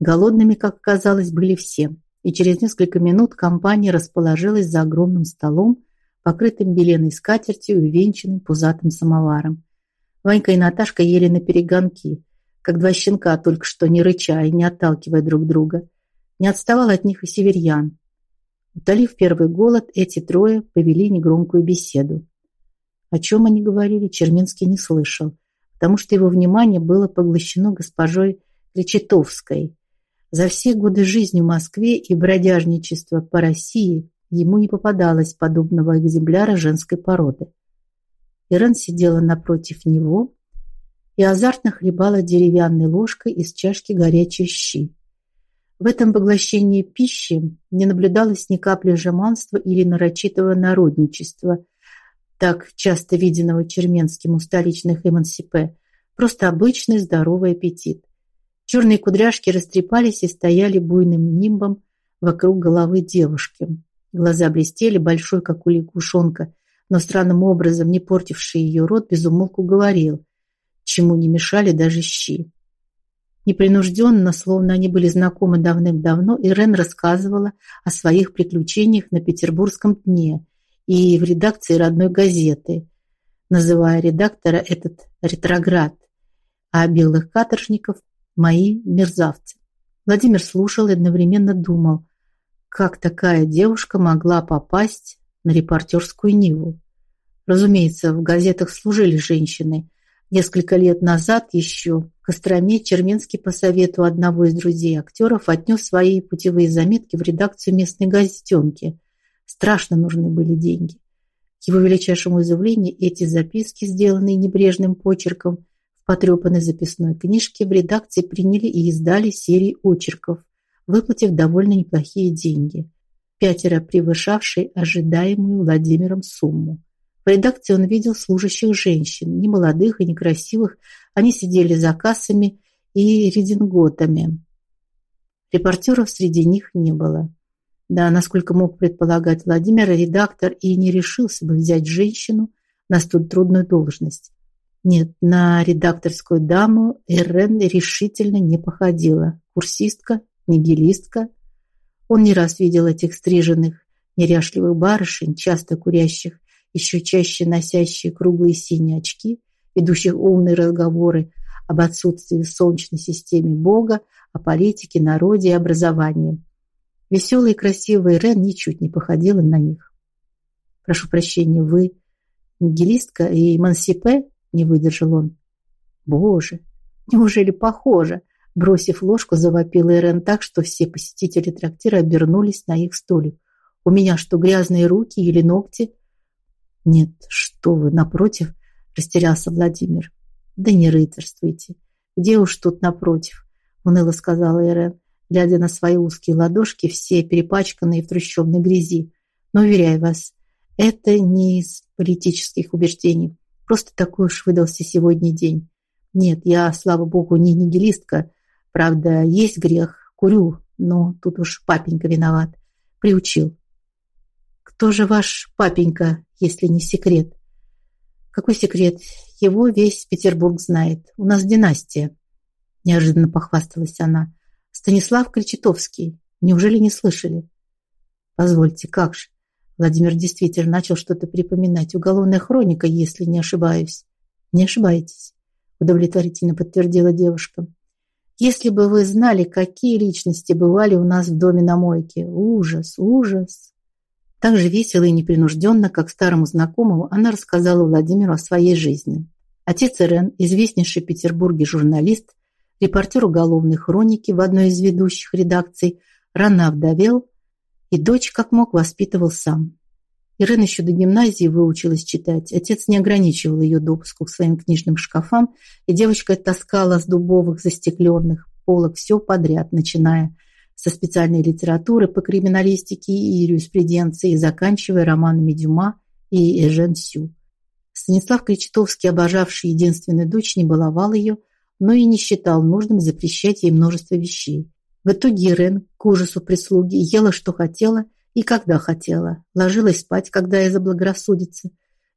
Голодными, как оказалось, были все, и через несколько минут компания расположилась за огромным столом, покрытым беленой скатертью и увенчанным пузатым самоваром. Ванька и Наташка ели на перегонки, как два щенка, только что не рыча и не отталкивая друг друга. Не отставал от них и северьян. Утолив первый голод, эти трое повели негромкую беседу. О чем они говорили, Черминский не слышал, потому что его внимание было поглощено госпожой Кречетовской. За все годы жизни в Москве и бродяжничества по России ему не попадалось подобного экземпляра женской породы. Ирен сидела напротив него и азартно хлебала деревянной ложкой из чашки горячей щи. В этом поглощении пищи не наблюдалось ни капли жеманства или нарочитого народничества, так часто виденного Черменским у столичных эмансипе, просто обычный здоровый аппетит. Черные кудряшки растрепались и стояли буйным нимбом вокруг головы девушки. Глаза блестели, большой, как у лягушонка, но странным образом, не портивший ее рот, безумолку говорил, чему не мешали даже щи. Непринужденно, словно они были знакомы давным-давно, Ирен рассказывала о своих приключениях на Петербургском дне и в редакции родной газеты, называя редактора этот ретроград, а белых каторжников – мои мерзавцы. Владимир слушал и одновременно думал, как такая девушка могла попасть на репортерскую Ниву. Разумеется, в газетах служили женщины. Несколько лет назад еще Костроме Черменский по совету одного из друзей актеров отнес свои путевые заметки в редакцию местной газетенки. Страшно нужны были деньги. К его величайшему изумлению эти записки, сделанные небрежным почерком в потрепанной записной книжке, в редакции приняли и издали серии очерков, выплатив довольно неплохие деньги, пятеро превышавшие ожидаемую Владимиром сумму. В редакции он видел служащих женщин, не молодых и некрасивых, они сидели за кассами и рединготами. Репортеров среди них не было. Да, насколько мог предполагать Владимир, редактор и не решился бы взять женщину на столь трудную должность. Нет, на редакторскую даму Эрен решительно не походила. Курсистка, нигилистка. Он не раз видел этих стриженных, неряшливых барышень, часто курящих еще чаще носящие круглые синие очки, ведущих умные разговоры об отсутствии в Солнечной системе Бога, о политике, народе и образовании. Веселая и красивая Рен ничуть не походила на них. «Прошу прощения, вы нигилистка и эмансипе?» – не выдержал он. «Боже, неужели похоже?» Бросив ложку, завопила Ирен так, что все посетители трактира обернулись на их столик. «У меня что, грязные руки или ногти?» «Нет, что вы, напротив», – растерялся Владимир. «Да не рыцарствуйте. Где уж тут напротив?» – уныло сказала Ирен, глядя на свои узкие ладошки, все перепачканные в трущобной грязи. «Но, уверяю вас, это не из политических убеждений. Просто такой уж выдался сегодня день. Нет, я, слава богу, не нигилистка. Правда, есть грех, курю, но тут уж папенька виноват. Приучил. Кто же ваш папенька, если не секрет? Какой секрет? Его весь Петербург знает. У нас династия. Неожиданно похвасталась она. Станислав Кречетовский. Неужели не слышали? Позвольте, как же? Владимир действительно начал что-то припоминать. Уголовная хроника, если не ошибаюсь. Не ошибаетесь, удовлетворительно подтвердила девушка. Если бы вы знали, какие личности бывали у нас в доме на мойке. Ужас, ужас. Так же весело и непринужденно, как старому знакомому, она рассказала Владимиру о своей жизни. Отец Ирен, известнейший в Петербурге журналист, репортер уголовной хроники в одной из ведущих редакций, рано овдовел, и дочь как мог воспитывал сам. Ирен еще до гимназии выучилась читать. Отец не ограничивал ее допуску к своим книжным шкафам, и девочка таскала с дубовых застекленных полок все подряд, начиная со специальной литературы по криминалистике и юриспруденции, заканчивая романами Дюма и Эжен Сю. Станислав Кречетовский, обожавший единственную дочь, не баловал ее, но и не считал нужным запрещать ей множество вещей. В итоге Ирен, к ужасу прислуги, ела, что хотела и когда хотела, ложилась спать, когда ей заблагорассудится.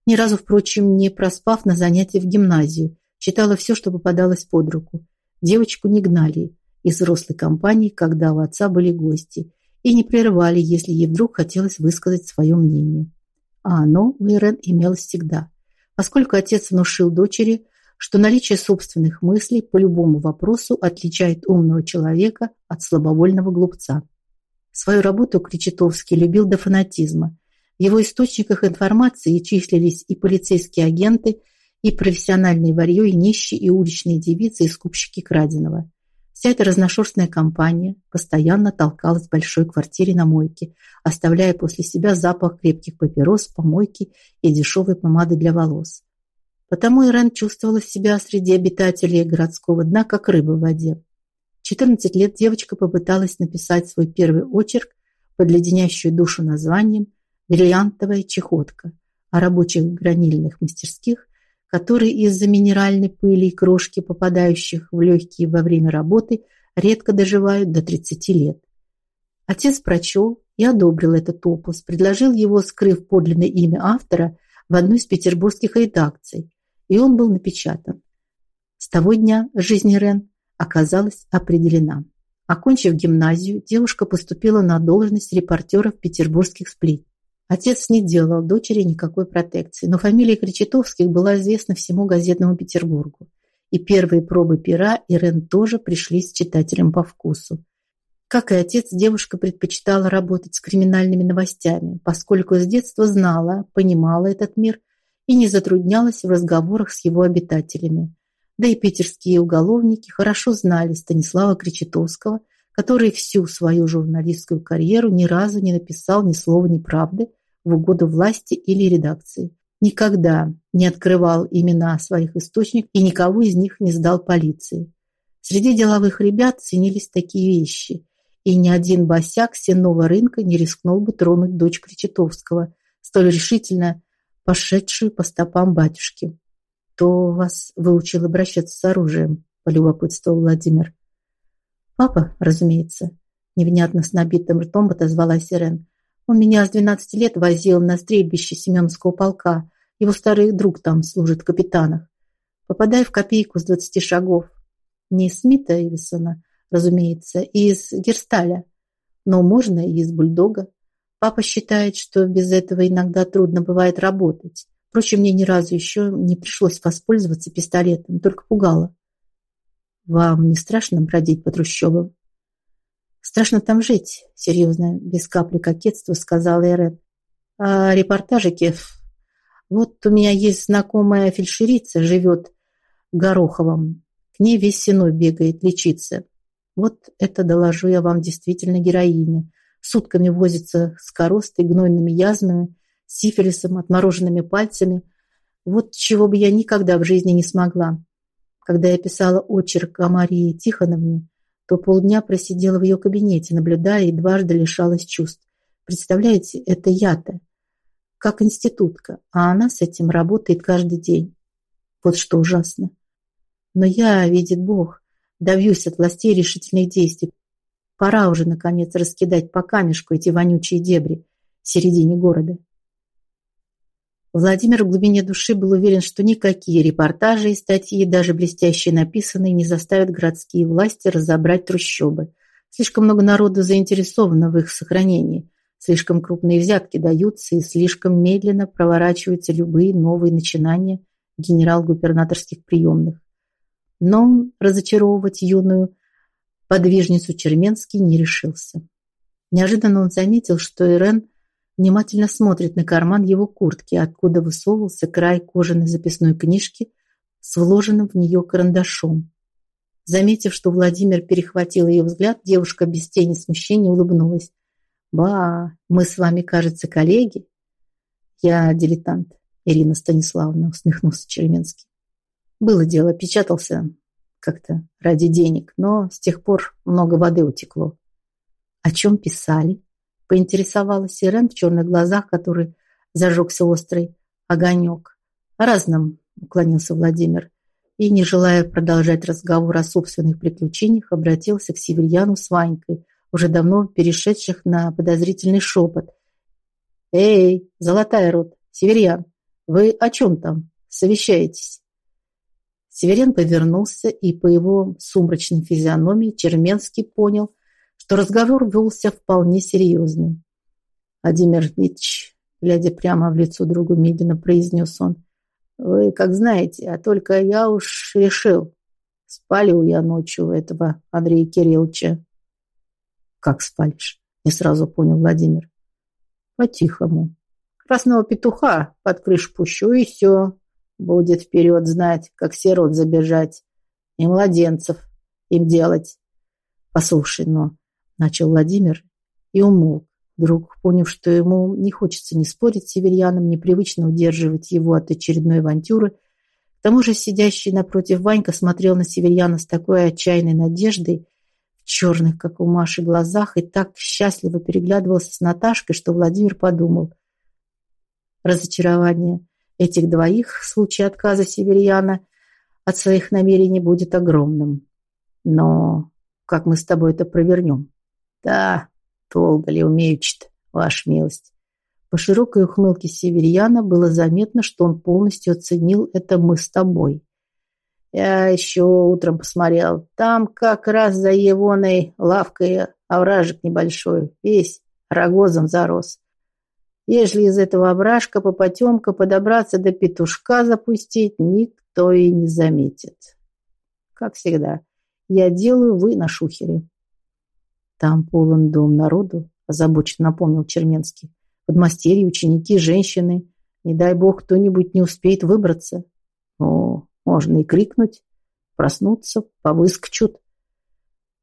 Ни разу, впрочем, не проспав на занятия в гимназию, читала все, что попадалось под руку. Девочку не гнали, из взрослой компании, когда у отца были гости, и не прерывали, если ей вдруг хотелось высказать свое мнение. А оно у Ирен имелось всегда, поскольку отец внушил дочери, что наличие собственных мыслей по любому вопросу отличает умного человека от слабовольного глупца. Свою работу Кречетовский любил до фанатизма. В его источниках информации числились и полицейские агенты, и профессиональные варьё, и нищие, и уличные девицы, и скупщики краденого. Вся эта разношерстная компания постоянно толкалась в большой квартире на мойке, оставляя после себя запах крепких папирос, помойки и дешевой помады для волос. Потому Ирен чувствовала себя среди обитателей городского дна, как рыба в воде. В 14 лет девочка попыталась написать свой первый очерк под леденящую душу названием «Бриллиантовая чехотка» о рабочих гранильных мастерских, которые из-за минеральной пыли и крошки, попадающих в легкие во время работы, редко доживают до 30 лет. Отец прочел и одобрил этот опус, предложил его, скрыв подлинное имя автора, в одну из петербургских редакций, и он был напечатан. С того дня жизнь Рен оказалась определена. Окончив гимназию, девушка поступила на должность репортера в петербургских сплит. Отец не делал дочери никакой протекции, но фамилия Кречетовских была известна всему газетному Петербургу. И первые пробы пера Ирен тоже пришли с читателем по вкусу. Как и отец, девушка предпочитала работать с криминальными новостями, поскольку с детства знала, понимала этот мир и не затруднялась в разговорах с его обитателями. Да и питерские уголовники хорошо знали Станислава Кречетовского, который всю свою журналистскую карьеру ни разу не написал ни слова неправды в угоду власти или редакции. Никогда не открывал имена своих источников и никого из них не сдал полиции. Среди деловых ребят ценились такие вещи, и ни один босяк сенного рынка не рискнул бы тронуть дочь Кречетовского, столь решительно пошедшую по стопам батюшки. «Кто вас выучил обращаться с оружием?» – полюбопытствовал Владимир. «Папа, разумеется», – невнятно с набитым ртом отозвалась Ирен. «Он меня с двенадцати лет возил на стрельбище Семеновского полка. Его старый друг там служит в капитанах. Попадая в копейку с двадцати шагов. Не из Смита Эвисона, разумеется, из Герсталя. Но можно и из Бульдога. Папа считает, что без этого иногда трудно бывает работать. Впрочем, мне ни разу еще не пришлось воспользоваться пистолетом, только пугало. Вам не страшно бродить по трущобам? Страшно там жить, серьезно, без капли кокетства сказала Эрен. А репортажики... Вот у меня есть знакомая фельдшерица, живет в Гороховом. К ней весь сеной бегает лечиться. Вот это, доложу я вам, действительно героиня сутками возится с коростой, гнойными язвами, сифилисом, отмороженными пальцами. Вот чего бы я никогда в жизни не смогла. Когда я писала очерк о Марии Тихоновне, то полдня просидела в ее кабинете, наблюдая и дважды лишалась чувств. Представляете, это я-то, как институтка, а она с этим работает каждый день. Вот что ужасно. Но я, видит Бог, добьюсь от властей решительных действий, Пора уже, наконец, раскидать по камешку эти вонючие дебри в середине города. Владимир в глубине души был уверен, что никакие репортажи и статьи, даже блестящие написанные, не заставят городские власти разобрать трущобы. Слишком много народу заинтересовано в их сохранении. Слишком крупные взятки даются и слишком медленно проворачиваются любые новые начинания генерал-губернаторских приемных. Но разочаровывать юную подвижницу Черменский не решился. Неожиданно он заметил, что Ирен внимательно смотрит на карман его куртки, откуда высовывался край кожаной записной книжки с вложенным в нее карандашом. Заметив, что Владимир перехватил ее взгляд, девушка без тени смущения улыбнулась. «Ба, мы с вами, кажется, коллеги?» «Я дилетант», Ирина Станиславовна, усмехнулся Черменский. «Было дело, печатался как-то ради денег, но с тех пор много воды утекло. О чем писали? Поинтересовалась Ирен в черных глазах, который зажегся острый огонек. О разном, уклонился Владимир. И, не желая продолжать разговор о собственных приключениях, обратился к Северьяну с Ванькой, уже давно перешедших на подозрительный шепот. «Эй, золотая рот, Северьян, вы о чем там совещаетесь?» Северян повернулся, и по его сумрачной физиономии Черменский понял, что разговор велся вполне серьезный. «Владимир Ильич», глядя прямо в лицо другу, медленно произнес он, «Вы как знаете, а только я уж решил, спалил я ночью этого Андрея Кирилловича». «Как спалишь?» – не сразу понял Владимир. «По-тихому. Красного петуха под крышу пущу, и все. Будет вперед знать, как сирот забежать. И младенцев им делать. Послушай, но... Начал Владимир и умолк, вдруг поняв, что ему не хочется ни спорить с северяном, непривычно удерживать его от очередной авантюры. К тому же сидящий напротив Ванька смотрел на северяна с такой отчаянной надеждой, в черных, как у Маши, глазах, и так счастливо переглядывался с Наташкой, что Владимир подумал. Разочарование этих двоих в случае отказа Северьяна от своих намерений будет огромным. Но как мы с тобой это провернем? Да, долго ли умеючит, ваша милость. По широкой ухмылке Северьяна было заметно, что он полностью оценил это «мы с тобой». Я еще утром посмотрел. Там как раз за Евоной лавкой овражек небольшой, весь рогозом зарос. Ежели из этого овражка по потемка подобраться до петушка запустить, никто и не заметит. Как всегда, я делаю вы на шухере. Там полон дом народу, озабоченно напомнил Черменский. Подмастерья, ученики, женщины. Не дай бог, кто-нибудь не успеет выбраться. Ну, можно и крикнуть, проснуться, повыскочут.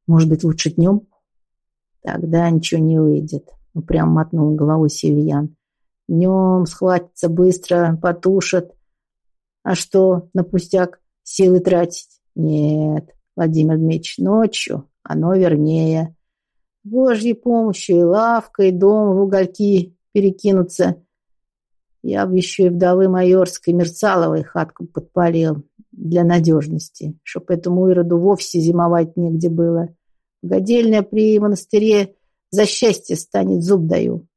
Может быть, лучше днем? Тогда ничего не выйдет. Прям мотнул головой Севиян. Днем схватится быстро, потушат. А что на пустяк силы тратить? Нет, Владимир Дмитриевич, ночью оно вернее. Божьей помощью и лавкой, дом в угольки перекинуться. Я бы еще и вдовы майорской Мерцаловой хатку подпалил для надежности, чтоб этому Ироду вовсе зимовать негде было. Годельня при монастыре за счастье станет, зуб даю.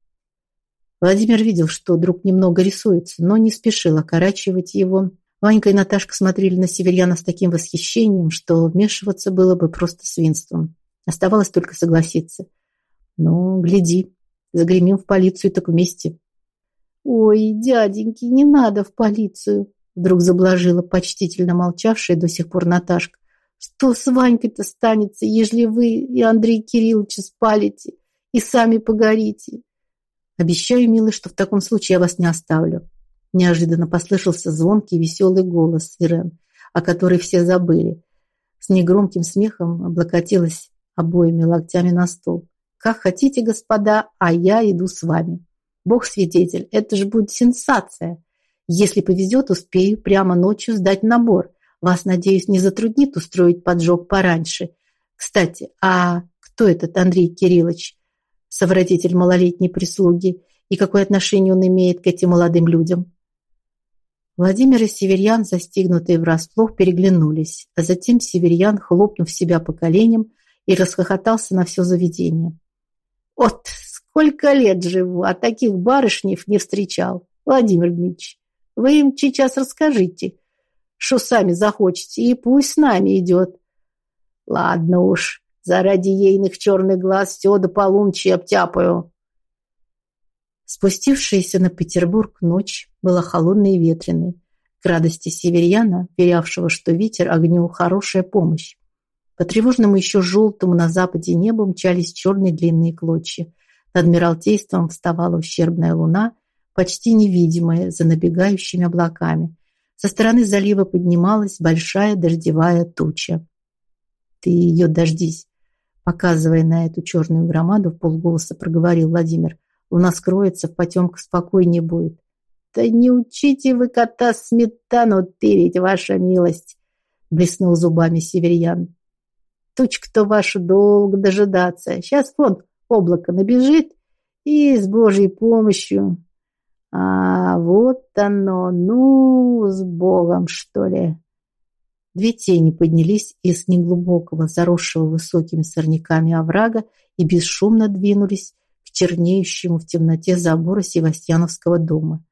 Владимир видел, что друг немного рисуется, но не спешил окорачивать его. Ванька и Наташка смотрели на Северьяна с таким восхищением, что вмешиваться было бы просто свинством. Оставалось только согласиться. «Ну, гляди, загремим в полицию так вместе». «Ой, дяденьки, не надо в полицию!» Вдруг заблажила почтительно молчавшая до сих пор Наташка. «Что с Ванькой-то станется, ежели вы и Андрей Кириллович спалите и сами погорите?» «Обещаю, милый, что в таком случае я вас не оставлю». Неожиданно послышался звонкий веселый голос Ирен, о которой все забыли. С негромким смехом облокотилась обоими локтями на стол. «Как хотите, господа, а я иду с вами. Бог свидетель, это же будет сенсация. Если повезет, успею прямо ночью сдать набор. Вас, надеюсь, не затруднит устроить поджог пораньше. Кстати, а кто этот Андрей Кириллович, совратитель малолетней прислуги, и какое отношение он имеет к этим молодым людям?» Владимир и Северьян, застигнутые врасплох, переглянулись, а затем Северьян, хлопнув себя по коленям, и расхохотался на все заведение. «Вот сколько лет живу, а таких барышнев не встречал, Владимир Дмитриевич. Вы им сейчас расскажите, что сами захочете, и пусть с нами идет. Ладно уж, заради ейных черных глаз все до полуночи обтяпаю». Спустившаяся на Петербург ночь была холодной и ветреной. К радости северяна, верявшего, что ветер огню хорошая помощь. По тревожному еще желтому на западе небу мчались черные длинные клочья. Над Адмиралтейством вставала ущербная луна, почти невидимая за набегающими облаками. Со стороны залива поднималась большая дождевая туча. «Ты ее дождись!» Показывая на эту черную громаду, в полголоса проговорил Владимир. «Луна скроется, в потемках спокойнее будет». «Да не учите вы кота сметану тырить, ваша милость!» блеснул зубами северьян. Тучка-то ваша долго дожидаться. Сейчас вон облако набежит, и с Божьей помощью. А вот оно, ну, с Богом, что ли. Две тени поднялись из неглубокого, заросшего высокими сорняками оврага и бесшумно двинулись к чернеющему в темноте забора Севастьяновского дома.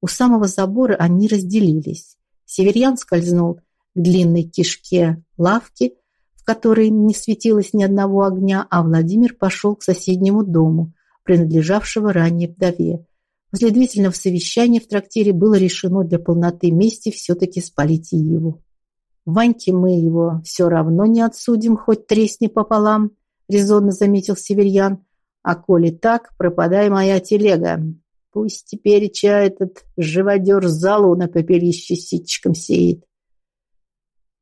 У самого забора они разделились. Северьян скользнул к длинной кишке лавки, в которой не светилось ни одного огня, а Владимир пошел к соседнему дому, принадлежавшего ранее вдове. После длительного совещания в трактире было решено для полноты мести все-таки спалить его. Ваньке мы его все равно не отсудим, хоть тресни пополам, резонно заметил Северьян. А коли так, пропадай моя телега. Пусть теперь чай этот живодер залу на пепелище ситчиком сеет.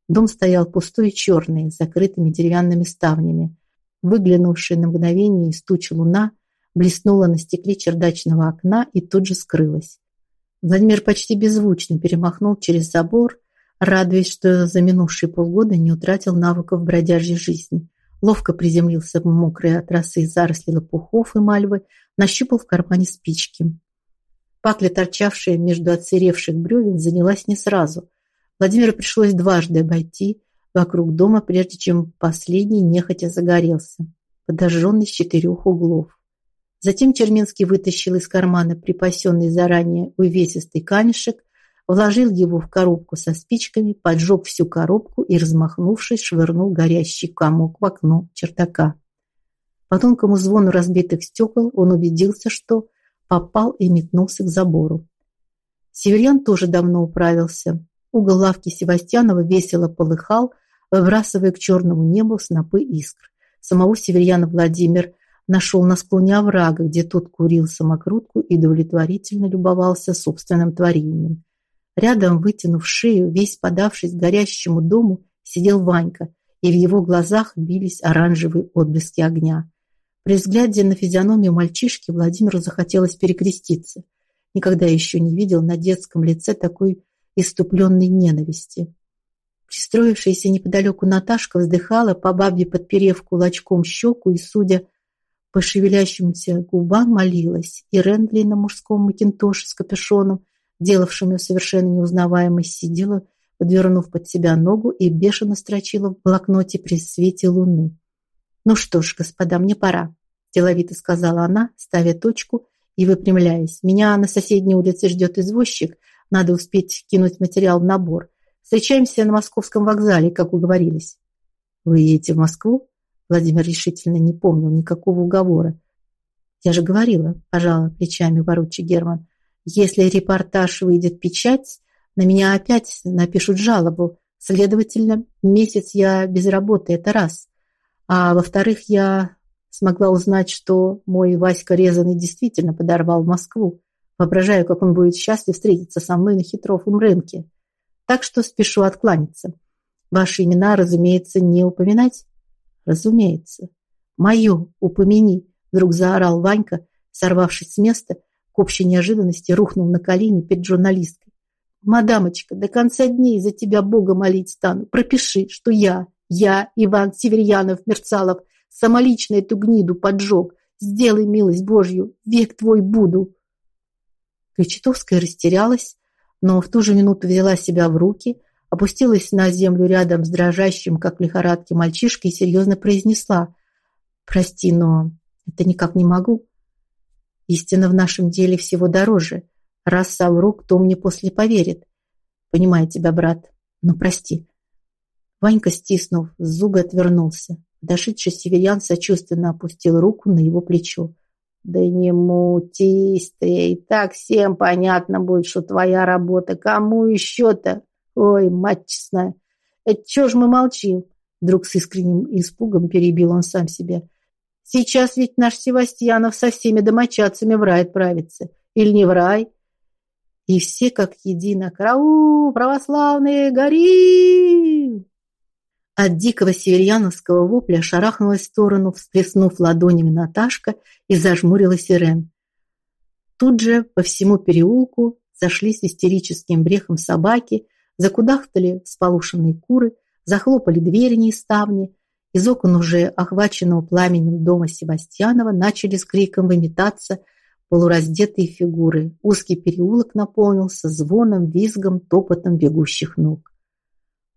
Дом стоял пустой и черный, с закрытыми деревянными ставнями. Выглянувшая на мгновение из тучи луна блеснула на стекле чердачного окна и тут же скрылась. Владимир почти беззвучно перемахнул через забор, радуясь, что за минувшие полгода не утратил навыков бродяжьей жизни. Ловко приземлился в мокрые от росы заросли лопухов и мальвы, нащупал в кармане спички. Пакля, торчавшая между отсыревших бревен, занялась не сразу. Владимиру пришлось дважды обойти вокруг дома, прежде чем последний нехотя загорелся, подожженный с четырех углов. Затем Черменский вытащил из кармана припасенный заранее увесистый камешек, вложил его в коробку со спичками, поджег всю коробку и, размахнувшись, швырнул горящий комок в окно чердака. По тонкому звону разбитых стекол он убедился, что попал и метнулся к забору. Северян тоже давно управился. Угол лавки Севастьянова весело полыхал, выбрасывая к черному небу снопы искр. Самого Северяна Владимир нашел на склоне оврага, где тот курил самокрутку и удовлетворительно любовался собственным творением. Рядом, вытянув шею, весь подавшись горящему дому, сидел Ванька, и в его глазах бились оранжевые отблески огня. При взгляде на физиономию мальчишки Владимиру захотелось перекреститься. Никогда еще не видел на детском лице такой иступленной ненависти. Пристроившаяся неподалеку Наташка вздыхала, по бабье подперев кулачком щеку и, судя по шевелящимся губам, молилась. И Рендли на мужском макинтоше с капюшоном делавшим совершенно неузнаваемой, сидела, подвернув под себя ногу и бешено строчила в блокноте при свете луны. «Ну что ж, господа, мне пора», – деловито сказала она, ставя точку и выпрямляясь. «Меня на соседней улице ждет извозчик, надо успеть кинуть материал в набор. Встречаемся на московском вокзале, как уговорились». «Вы едете в Москву?» Владимир решительно не помнил никакого уговора. «Я же говорила», – пожала плечами ворочи Герман. Если репортаж выйдет печать, на меня опять напишут жалобу. Следовательно, месяц я без работы, это раз. А во-вторых, я смогла узнать, что мой Васька Резаный действительно подорвал Москву. Воображаю, как он будет счастлив встретиться со мной на хитровом рынке. Так что спешу откланяться. Ваши имена, разумеется, не упоминать? Разумеется. Мое упомяни, вдруг заорал Ванька, сорвавшись с места к общей неожиданности рухнул на колени перед журналисткой. «Мадамочка, до конца дней за тебя Бога молить стану. Пропиши, что я, я, Иван Северьянов-Мерцалов, самолично эту гниду поджег. Сделай милость Божью, век твой буду». Кречетовская растерялась, но в ту же минуту взяла себя в руки, опустилась на землю рядом с дрожащим, как в лихорадке, мальчишкой и серьезно произнесла «Прости, но это никак не могу. Истина в нашем деле всего дороже. Раз совру, кто мне после поверит? Понимаю тебя, брат, но прости. Ванька, стиснув, зубы отвернулся. Дошедший северян сочувственно опустил руку на его плечо. «Да не мутись ты, и так всем понятно будет, что твоя работа. Кому еще-то? Ой, мать честная, это чё ж мы молчим?» Вдруг с искренним испугом перебил он сам себя. Сейчас ведь наш Севастьянов со всеми домочадцами в рай отправится. Или не в рай? И все как едино. Караул, православные, гори! От дикого северьяновского вопля шарахнулась в сторону, всплеснув ладонями Наташка и зажмурилась Ирен. Тут же по всему переулку зашлись истерическим брехом собаки, закудахтали всполошенные куры, захлопали двери и ставни, из окон уже охваченного пламенем дома Севастьянова начали с криком выметаться полураздетые фигуры. Узкий переулок наполнился звоном, визгом, топотом бегущих ног.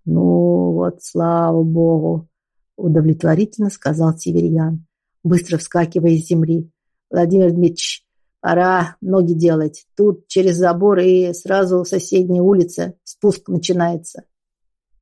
«Ну вот, слава богу!» – удовлетворительно сказал Северьян, быстро вскакивая из земли. «Владимир Дмитриевич, пора ноги делать. Тут через забор и сразу соседняя улица спуск начинается».